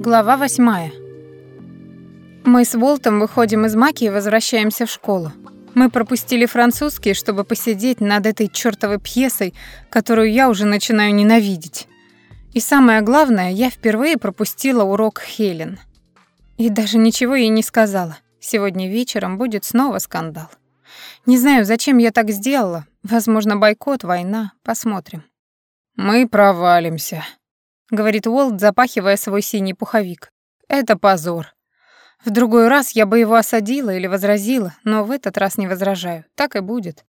Глава восьмая. Мы с Волтом выходим из Маки и возвращаемся в школу. Мы пропустили французский, чтобы посидеть над этой чёртовой пьесой, которую я уже начинаю ненавидеть. И самое главное, я впервые пропустила урок Хелен. И даже ничего ей не сказала. Сегодня вечером будет снова скандал. Не знаю, зачем я так сделала. Возможно, бойкот, война. Посмотрим. «Мы провалимся», — говорит Уолт, запахивая свой синий пуховик. «Это позор. В другой раз я бы его осадила или возразила, но в этот раз не возражаю. Так и будет.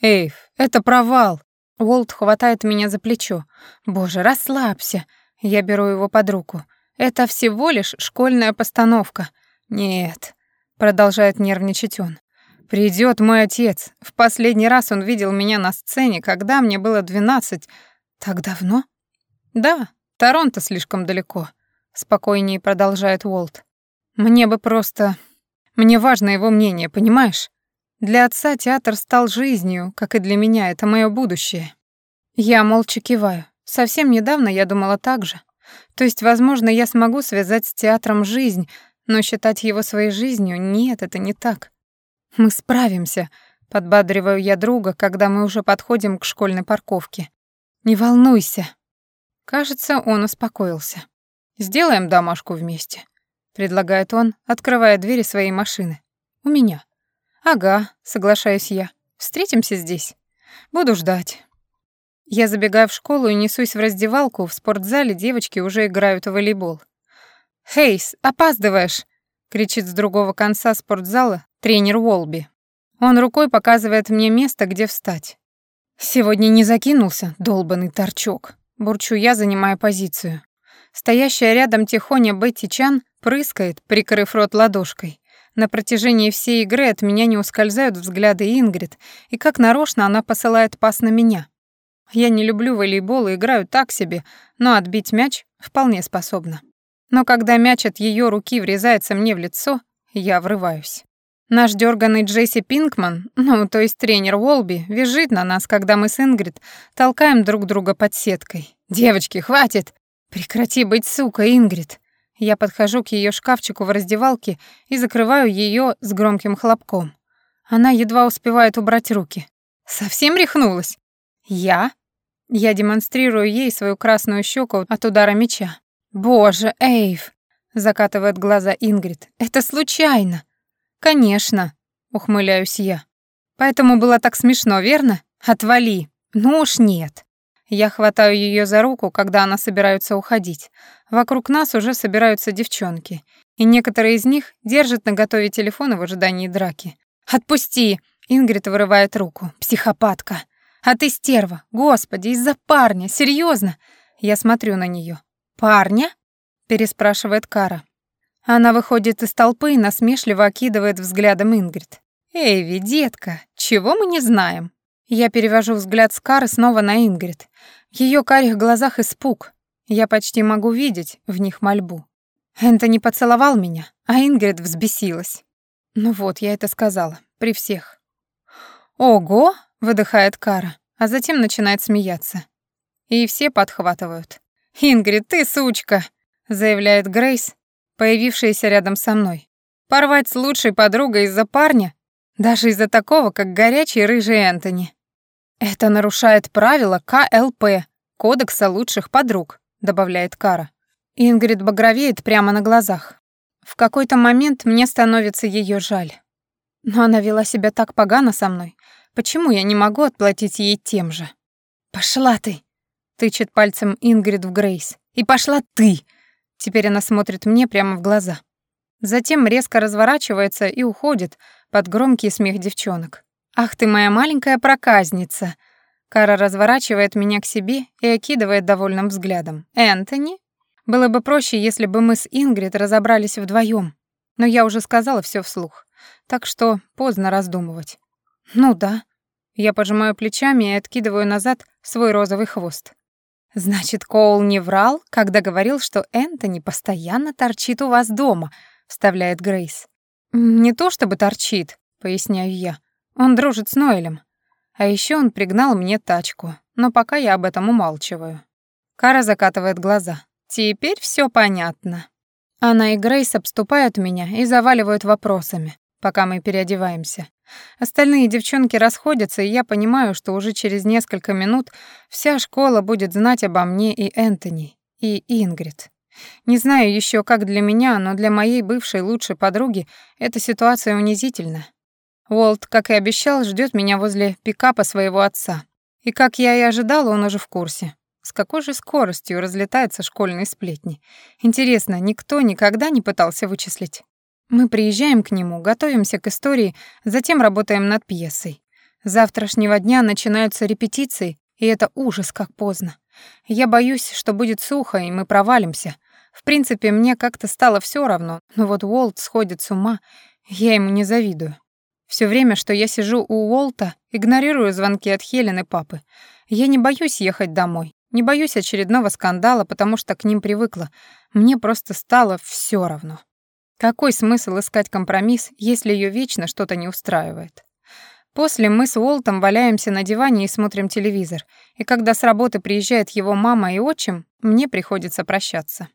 Эйв, это провал!» Уолт хватает меня за плечо. «Боже, расслабься!» Я беру его под руку. «Это всего лишь школьная постановка». «Нет», — продолжает нервничать он. «Придёт мой отец. В последний раз он видел меня на сцене, когда мне было двенадцать. Так давно?» «Да, Торонто слишком далеко, спокойнее продолжает Уолт. Мне бы просто мне важно его мнение, понимаешь? Для отца театр стал жизнью, как и для меня, это мое будущее. Я молча киваю. Совсем недавно я думала так же. То есть, возможно, я смогу связать с театром жизнь, но считать его своей жизнью нет, это не так. Мы справимся, подбадриваю я друга, когда мы уже подходим к школьной парковке. Не волнуйся. Кажется, он успокоился. «Сделаем домашку вместе», — предлагает он, открывая двери своей машины. «У меня». «Ага», — соглашаюсь я. «Встретимся здесь. Буду ждать». Я забегаю в школу и несусь в раздевалку. В спортзале девочки уже играют в волейбол. «Хейс, опаздываешь!» — кричит с другого конца спортзала тренер Уолби. Он рукой показывает мне место, где встать. Сегодня не закинулся, долбанный торчок. Бурчу я, занимая позицию. Стоящая рядом тихоня Бетти Чан прыскает, прикрыв рот ладошкой. На протяжении всей игры от меня не ускользают взгляды Ингрид, и как нарочно она посылает пас на меня. Я не люблю волейбол и играю так себе, но отбить мяч вполне способна. Но когда мяч от ее руки врезается мне в лицо, я врываюсь. Наш дерганый Джесси Пинкман, ну, то есть тренер Уолби, визжит на нас, когда мы с Ингрид толкаем друг друга под сеткой. «Девочки, хватит! Прекрати быть сука, Ингрид!» Я подхожу к ее шкафчику в раздевалке и закрываю ее с громким хлопком. Она едва успевает убрать руки. «Совсем рехнулась?» «Я?» Я демонстрирую ей свою красную щеку от удара меча. «Боже, Эйв!» — закатывает глаза Ингрид. «Это случайно!» «Конечно», — ухмыляюсь я. «Поэтому было так смешно, верно? Отвали. Ну уж нет». Я хватаю ее за руку, когда она собирается уходить. Вокруг нас уже собираются девчонки, и некоторые из них держат наготове телефоны в ожидании драки. «Отпусти!» — Ингрид вырывает руку. «Психопатка!» «А ты стерва! Господи, из-за парня! Серьезно? Я смотрю на нее. «Парня?» — переспрашивает Кара. Она выходит из толпы и насмешливо окидывает взглядом Ингрид. «Эйви, детка, чего мы не знаем?» Я перевожу взгляд с Кары снова на Ингрид. В её карих глазах испуг. Я почти могу видеть в них мольбу. Энтони поцеловал меня, а Ингрид взбесилась. Ну вот, я это сказала, при всех. «Ого!» — выдыхает Кара, а затем начинает смеяться. И все подхватывают. «Ингрид, ты сучка!» — заявляет Грейс, появившаяся рядом со мной. Порвать с лучшей подругой из-за парня? Даже из-за такого, как горячий рыжий Энтони. Это нарушает правила КЛП, Кодекса лучших подруг, добавляет Кара. Ингрид багровеет прямо на глазах. В какой-то момент мне становится ее жаль. Но она вела себя так погано со мной. Почему я не могу отплатить ей тем же? «Пошла ты!» — тычет пальцем Ингрид в Грейс. «И пошла ты!» Теперь она смотрит мне прямо в глаза. Затем резко разворачивается и уходит под громкий смех девчонок. «Ах ты моя маленькая проказница!» Кара разворачивает меня к себе и окидывает довольным взглядом. «Энтони?» Было бы проще, если бы мы с Ингрид разобрались вдвоем, но я уже сказала все вслух, так что поздно раздумывать. «Ну да». Я пожимаю плечами и откидываю назад свой розовый хвост. «Значит, Коул не врал, когда говорил, что Энтони постоянно торчит у вас дома», — вставляет Грейс. «Не то чтобы торчит», — поясняю я. «Он дружит с Ноэлем. А еще он пригнал мне тачку, но пока я об этом умалчиваю». Кара закатывает глаза. «Теперь все понятно». Она и Грейс обступают меня и заваливают вопросами, пока мы переодеваемся. Остальные девчонки расходятся, и я понимаю, что уже через несколько минут вся школа будет знать обо мне и Энтони, и Ингрид. Не знаю еще, как для меня, но для моей бывшей лучшей подруги эта ситуация унизительна. Уолт, как и обещал, ждет меня возле пикапа своего отца. И как я и ожидала, он уже в курсе. С какой же скоростью разлетаются школьные сплетни? Интересно, никто никогда не пытался вычислить? Мы приезжаем к нему, готовимся к истории, затем работаем над пьесой. С завтрашнего дня начинаются репетиции, и это ужас, как поздно. Я боюсь, что будет сухо, и мы провалимся. В принципе, мне как-то стало все равно, но вот Уолт сходит с ума, я ему не завидую. Все время, что я сижу у Уолта, игнорирую звонки от Хелен и папы. Я не боюсь ехать домой, не боюсь очередного скандала, потому что к ним привыкла. Мне просто стало все равно. Какой смысл искать компромисс, если ее вечно что-то не устраивает? После мы с Уолтом валяемся на диване и смотрим телевизор, и когда с работы приезжает его мама и отчим, мне приходится прощаться.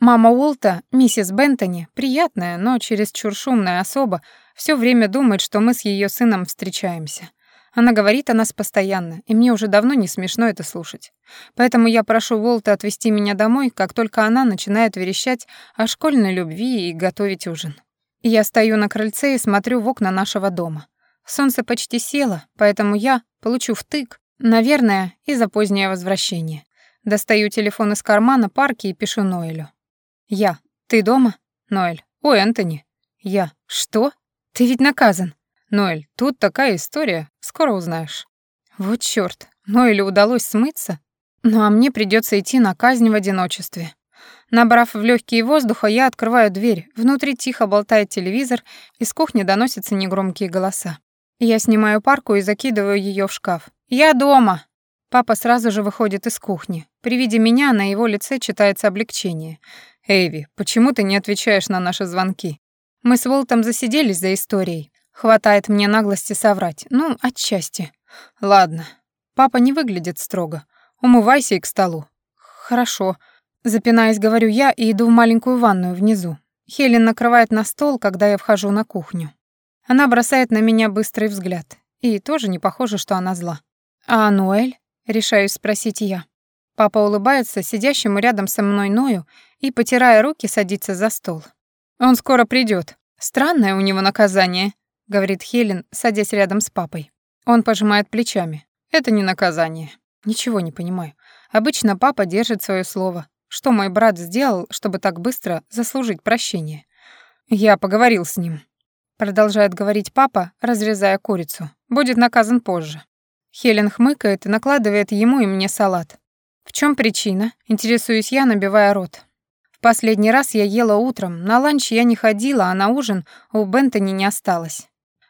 Мама Уолта, миссис Бентони, приятная, но чересчур шумная особа, все время думает, что мы с ее сыном встречаемся. Она говорит о нас постоянно, и мне уже давно не смешно это слушать. Поэтому я прошу Волта отвезти меня домой, как только она начинает верещать о школьной любви и готовить ужин. Я стою на крыльце и смотрю в окна нашего дома. Солнце почти село, поэтому я получу втык, наверное, из-за позднее возвращение. Достаю телефон из кармана парки и пишу Ноэлю. Я. Ты дома? Ноэль. О, Энтони. Я. Что? Ты ведь наказан. Ноэль, тут такая история, скоро узнаешь. Вот чёрт, Ноэлю удалось смыться, ну а мне придётся идти на казнь в одиночестве. Набрав в лёгкие воздуха, я открываю дверь. Внутри тихо болтает телевизор, из кухни доносятся негромкие голоса. Я снимаю парку и закидываю её в шкаф. «Я дома!» Папа сразу же выходит из кухни. При виде меня на его лице читается облегчение. «Эйви, почему ты не отвечаешь на наши звонки?» Мы с Волтом засиделись за историей. Хватает мне наглости соврать. Ну, отчасти. Ладно. Папа не выглядит строго. Умывайся и к столу. Хорошо. Запинаясь, говорю я и иду в маленькую ванную внизу. Хелен накрывает на стол, когда я вхожу на кухню. Она бросает на меня быстрый взгляд. И тоже не похоже, что она зла. «А Ноэль?» — решаюсь спросить я. Папа улыбается сидящему рядом со мной Ною и, потирая руки, садится за стол. «Он скоро придет. Странное у него наказание», — говорит Хелен, садясь рядом с папой. Он пожимает плечами. Это не наказание. Ничего не понимаю. Обычно папа держит свое слово. Что мой брат сделал, чтобы так быстро заслужить прощение? Я поговорил с ним. Продолжает говорить папа, разрезая курицу. Будет наказан позже. Хелен хмыкает и накладывает ему и мне салат. В чем причина? Интересуюсь я, набивая рот. В последний раз я ела утром, на ланч я не ходила, а на ужин у Бентони не осталось.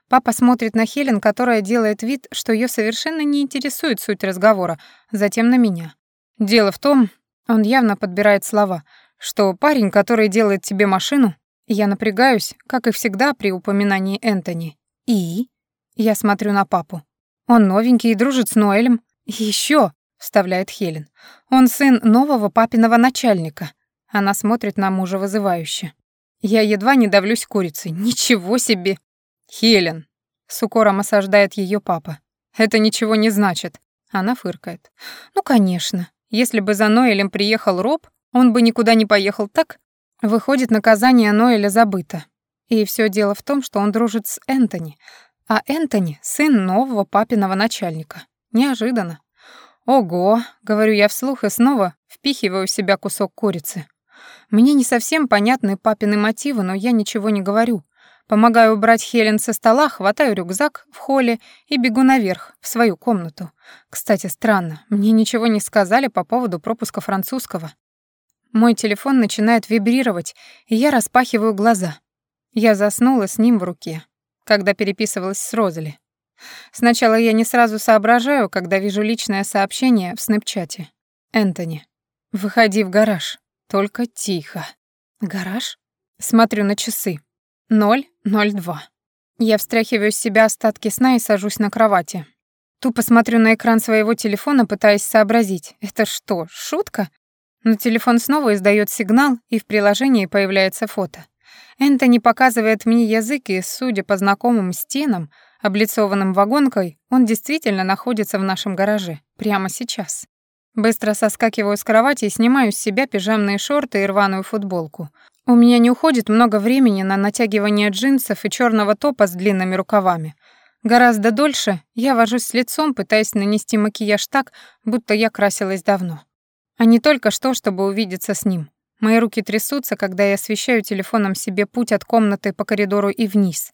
Папа смотрит на Хелен, которая делает вид, что ее совершенно не интересует суть разговора, затем на меня. Дело в том, он явно подбирает слова, что парень, который делает тебе машину, я напрягаюсь, как и всегда при упоминании Энтони. И? Я смотрю на папу. Он новенький и дружит с Ноэлем. Еще, вставляет Хелен. Он сын нового папиного начальника. Она смотрит на мужа вызывающе. Я едва не давлюсь курицей. Ничего себе! «Хелен!» — с укором осаждает ее папа. «Это ничего не значит». Она фыркает. «Ну, конечно. Если бы за Ноэлем приехал Роб, он бы никуда не поехал так. Выходит, наказание Ноэля забыто. И все дело в том, что он дружит с Энтони, а Энтони — сын нового папиного начальника. Неожиданно. «Ого!» — говорю я вслух и снова впихиваю в себя кусок курицы. Мне не совсем понятны папины мотивы, но я ничего не говорю, Помогаю убрать Хелен со стола, хватаю рюкзак в холле и бегу наверх, в свою комнату. Кстати, странно, мне ничего не сказали по поводу пропуска французского. Мой телефон начинает вибрировать, и я распахиваю глаза. Я заснула с ним в руке, когда переписывалась с Розали. Сначала я не сразу соображаю, когда вижу личное сообщение в снэпчате. Энтони. Выходи в гараж. Только тихо. Гараж? Смотрю на часы. Ноль, ноль два. Я встряхиваю с себя остатки сна и сажусь на кровати. Тупо смотрю на экран своего телефона, пытаясь сообразить. Это что, шутка? Но телефон снова издает сигнал, и в приложении появляется фото. Энтони показывает мне язык, и, судя по знакомым стенам, облицованным вагонкой, он действительно находится в нашем гараже, прямо сейчас. Быстро соскакиваю с кровати и снимаю с себя пижамные шорты и рваную футболку. У меня не уходит много времени на натягивание джинсов и черного топа с длинными рукавами. Гораздо дольше я вожусь с лицом, пытаясь нанести макияж так, будто я красилась давно. А не только что, чтобы увидеться с ним. Мои руки трясутся, когда я освещаю телефоном себе путь от комнаты по коридору и вниз.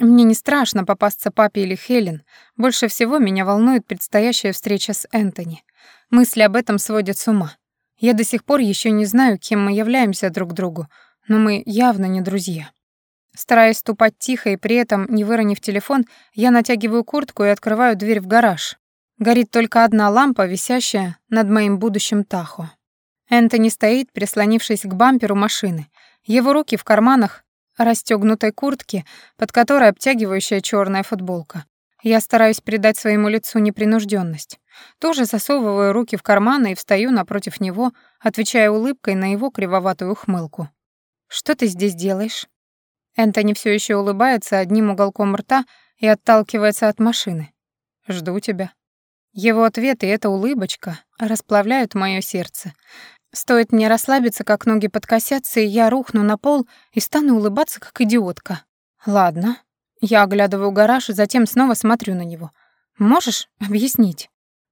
Мне не страшно попасться папе или Хелен. Больше всего меня волнует предстоящая встреча с Энтони. Мысли об этом сводят с ума. Я до сих пор еще не знаю, кем мы являемся друг другу, но мы явно не друзья. Стараясь ступать тихо и при этом не выронив телефон, я натягиваю куртку и открываю дверь в гараж. Горит только одна лампа, висящая над моим будущим Тахо. Энтони стоит, прислонившись к бамперу машины. Его руки в карманах расстёгнутой куртки, под которой обтягивающая черная футболка. Я стараюсь придать своему лицу непринужденность. Тоже засовываю руки в карманы и встаю напротив него, отвечая улыбкой на его кривоватую ухмылку. «Что ты здесь делаешь?» Энтони все еще улыбается одним уголком рта и отталкивается от машины. «Жду тебя». Его ответ и эта улыбочка расплавляют мое сердце. Стоит мне расслабиться, как ноги подкосятся, и я рухну на пол и стану улыбаться, как идиотка. Ладно. Я оглядываю гараж и затем снова смотрю на него. Можешь объяснить?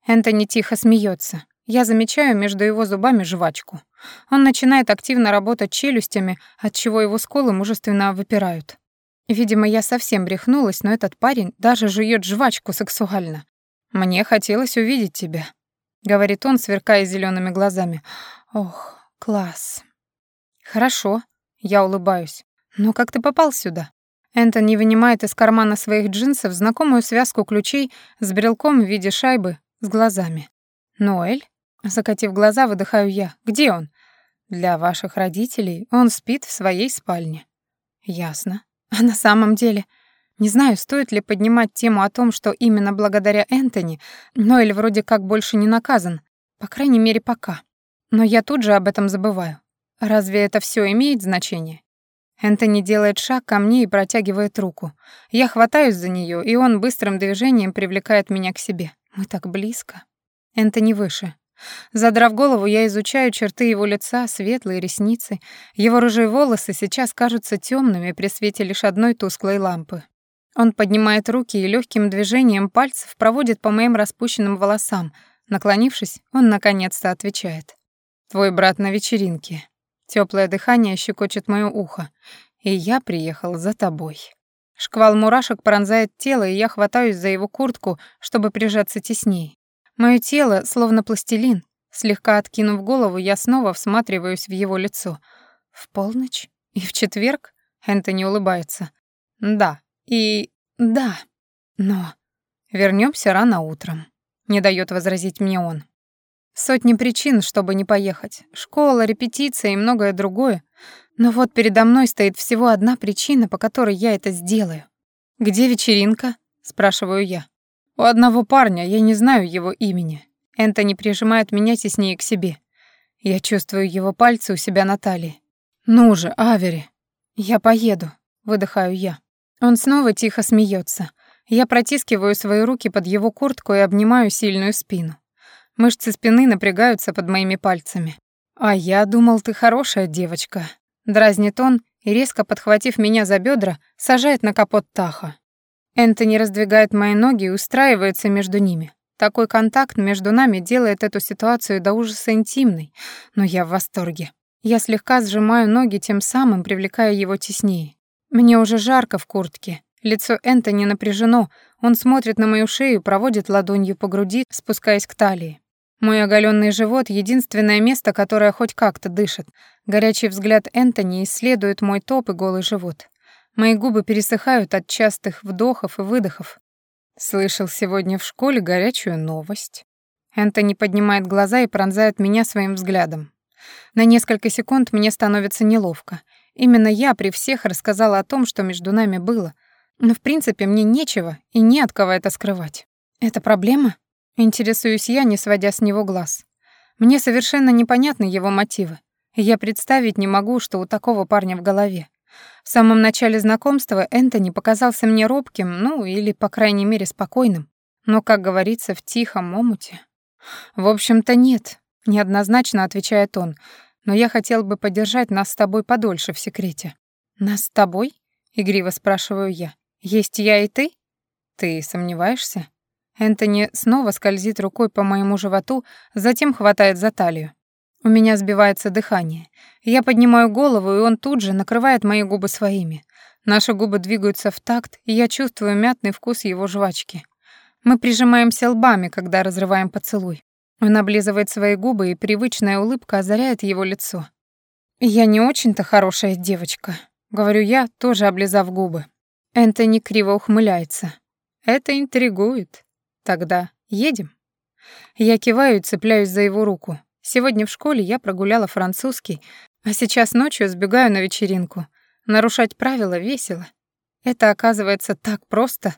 Энтони тихо смеется. Я замечаю между его зубами жвачку. Он начинает активно работать челюстями, от чего его скулы мужественно выпирают. Видимо, я совсем брехнулась, но этот парень даже жует жвачку сексуально. Мне хотелось увидеть тебя, говорит он, сверкая зелеными глазами. Ох, класс. Хорошо, я улыбаюсь. Но как ты попал сюда? Энтони вынимает из кармана своих джинсов знакомую связку ключей с брелком в виде шайбы с глазами. Ноэль? Закатив глаза, выдыхаю я. Где он? Для ваших родителей он спит в своей спальне. Ясно. А на самом деле... Не знаю, стоит ли поднимать тему о том, что именно благодаря Энтони Ноэль вроде как больше не наказан. По крайней мере, пока. Но я тут же об этом забываю. Разве это все имеет значение? Энтони делает шаг ко мне и протягивает руку. Я хватаюсь за нее, и он быстрым движением привлекает меня к себе. Мы так близко. Энтони выше. Задрав голову, я изучаю черты его лица, светлые ресницы. Его рыжие волосы сейчас кажутся темными при свете лишь одной тусклой лампы. Он поднимает руки и легким движением пальцев проводит по моим распущенным волосам. Наклонившись, он наконец-то отвечает. «Твой брат на вечеринке. Теплое дыхание щекочет моё ухо. И я приехал за тобой». Шквал мурашек пронзает тело, и я хватаюсь за его куртку, чтобы прижаться теснее. Моё тело словно пластилин. Слегка откинув голову, я снова всматриваюсь в его лицо. «В полночь? И в четверг?» Энтони улыбается. «Да, и да, но вернемся рано утром. Не дает возразить мне он. Сотни причин, чтобы не поехать. Школа, репетиция и многое другое. Но вот передо мной стоит всего одна причина, по которой я это сделаю. «Где вечеринка?» — спрашиваю я. «У одного парня, я не знаю его имени. Энтони прижимает меня теснее к себе. Я чувствую его пальцы у себя на талии. «Ну же, Авери!» «Я поеду», — выдыхаю я. Он снова тихо смеется. Я протискиваю свои руки под его куртку и обнимаю сильную спину. Мышцы спины напрягаются под моими пальцами. «А я думал, ты хорошая девочка», — дразнит он и, резко подхватив меня за бедра, сажает на капот Таха. Энтони раздвигает мои ноги и устраивается между ними. Такой контакт между нами делает эту ситуацию до ужаса интимной, но я в восторге. Я слегка сжимаю ноги, тем самым привлекая его теснее. Мне уже жарко в куртке. Лицо Энтони напряжено. Он смотрит на мою шею, проводит ладонью по груди, спускаясь к талии. Мой оголенный живот — единственное место, которое хоть как-то дышит. Горячий взгляд Энтони исследует мой топ и голый живот. Мои губы пересыхают от частых вдохов и выдохов. Слышал сегодня в школе горячую новость. Энтони поднимает глаза и пронзает меня своим взглядом. На несколько секунд мне становится неловко. Именно я при всех рассказала о том, что между нами было. Но в принципе мне нечего и не от кого это скрывать. Это проблема? Интересуюсь я, не сводя с него глаз. Мне совершенно непонятны его мотивы. Я представить не могу, что у такого парня в голове. В самом начале знакомства Энтони показался мне робким, ну, или, по крайней мере, спокойным. Но, как говорится, в тихом омуте. В общем-то, нет, неоднозначно отвечает он, но я хотел бы подержать нас с тобой подольше в секрете. Нас с тобой? Игриво спрашиваю я. Есть я и ты? Ты сомневаешься? Энтони снова скользит рукой по моему животу, затем хватает за талию. У меня сбивается дыхание. Я поднимаю голову, и он тут же накрывает мои губы своими. Наши губы двигаются в такт, и я чувствую мятный вкус его жвачки. Мы прижимаемся лбами, когда разрываем поцелуй. Он облизывает свои губы, и привычная улыбка озаряет его лицо. «Я не очень-то хорошая девочка», — говорю я, тоже облизав губы. Энтони криво ухмыляется. «Это интригует. Тогда едем?» Я киваю и цепляюсь за его руку. Сегодня в школе я прогуляла французский, а сейчас ночью сбегаю на вечеринку. Нарушать правила весело. Это оказывается так просто.